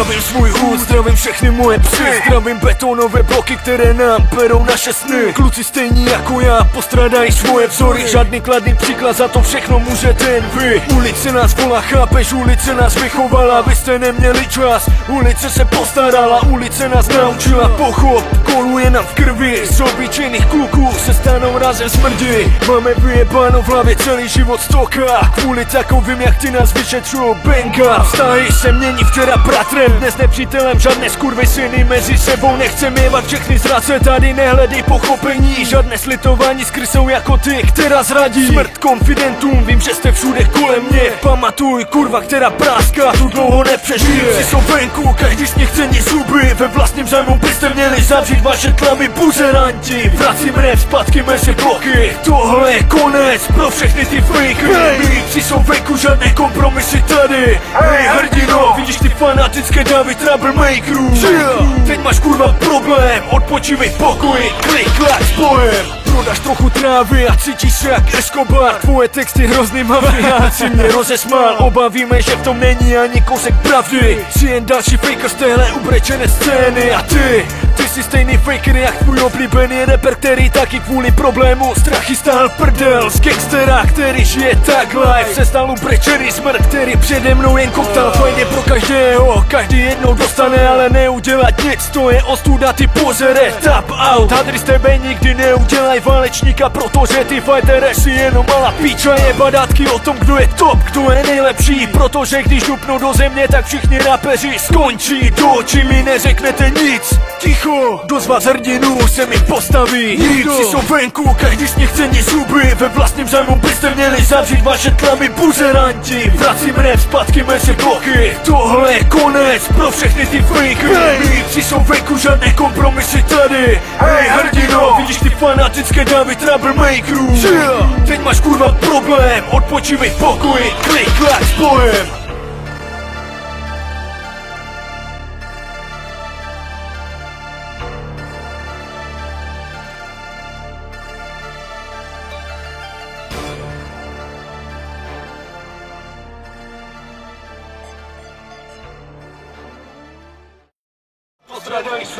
Zdravím svůj hůd, zdravím všechny moje psy. Zdravím betonové bloky, které nám berou naše sny. Kluci stejní jako já, postradají svoje vzory. Žádný kladný příklad, za to všechno může ten. Vy Ulice nás volá, chápeš, ulice nás vychovala. Vy jste neměli čas, ulice se postarala Ulice nás naučila. Pochop, koluje nám v krvi Z obyčejných kluků se stanou razem smrdi. Máme vyjebáno v hlavě celý život stoka Kvůli takovým jak ty nás vyšetřují benka. Vztahy se mění včera bratrem, dnes nepřítelem Žádné skurvysyny mezi sebou nechcem jevat všechny zrace Tady nehledej pochopení, žádné slitování skrz jsou jako ty, která zradí. Smrt konfidentům, vím, že jste všude kolem mě. Pamatuj, kurva, která práská, tu dlouho nepřežije. Si jsou venku, každý z nich cení zuby. Ve vlastním zájmu byste měli zavřít vaše tlamy buzeranti Vracím rap zpátky mezi bloky. Tohle je konec pro všechny ty fakery Mý jsou venku, žádné kompromisy tady. Hej hrdino, vidíš ty fanatické davy troublemakerů Teď máš kurva problém, odpočívej pokoji Klik, klak, s bojem Prodáš trochu trávy a cítíš se jak Escobar. Tvoje texty hrozný mafián si mě rozesmál. Obavíme, že v tom není ani kousek pravdy. Jsi jen další faker z téhle ubrečené scény A ty, ty jsi stejný faker jak tvůj oblíbený rapper Který taky kvůli problému strachy stál prdel. Z gangstera, který žije tak life Se stal ubrečený smrt, který přede mnou jen koktal Fajně pro každého, každý jednou dostane Ale neudělat nic, to je ostuda ty pozere. Tap out, hadry z tebe nikdy neudělaj válečníka Protože ty fightery si jenom malá píča. Je badátky o tom, kdo je top, kdo je nejlepší. Protože když dupnou do země, tak všichni rapeři skončí. Do očí mi neřeknete nic. Ticho, dost vás hrdinů se mi postaví. Nikdo si jsou venku, každý z nich cení zuby. Ve vlastním zájmu byste měli zavřít vaše tlamy buzeranti. Vracím rap zpátky mezi bloky. Tohle je konec pro všechny ty fakery Mý jsou venku, žádné kompromisy tady. Hej hrdino, vidíš ty fanatické davy troublemakerů. Teď máš kurva problém, odpočívej v pokoji Klik, klak, s bojem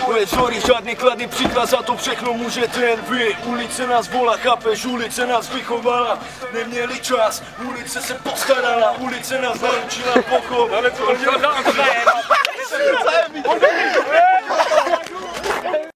Moje vzory, žádný kladný příklad, za to všechno můžete jen vy. Ulice nás volá, chápeš, ulice nás vychovala. Neměli čas, ulice se postarala, ulice nás naručila pochop Ale to je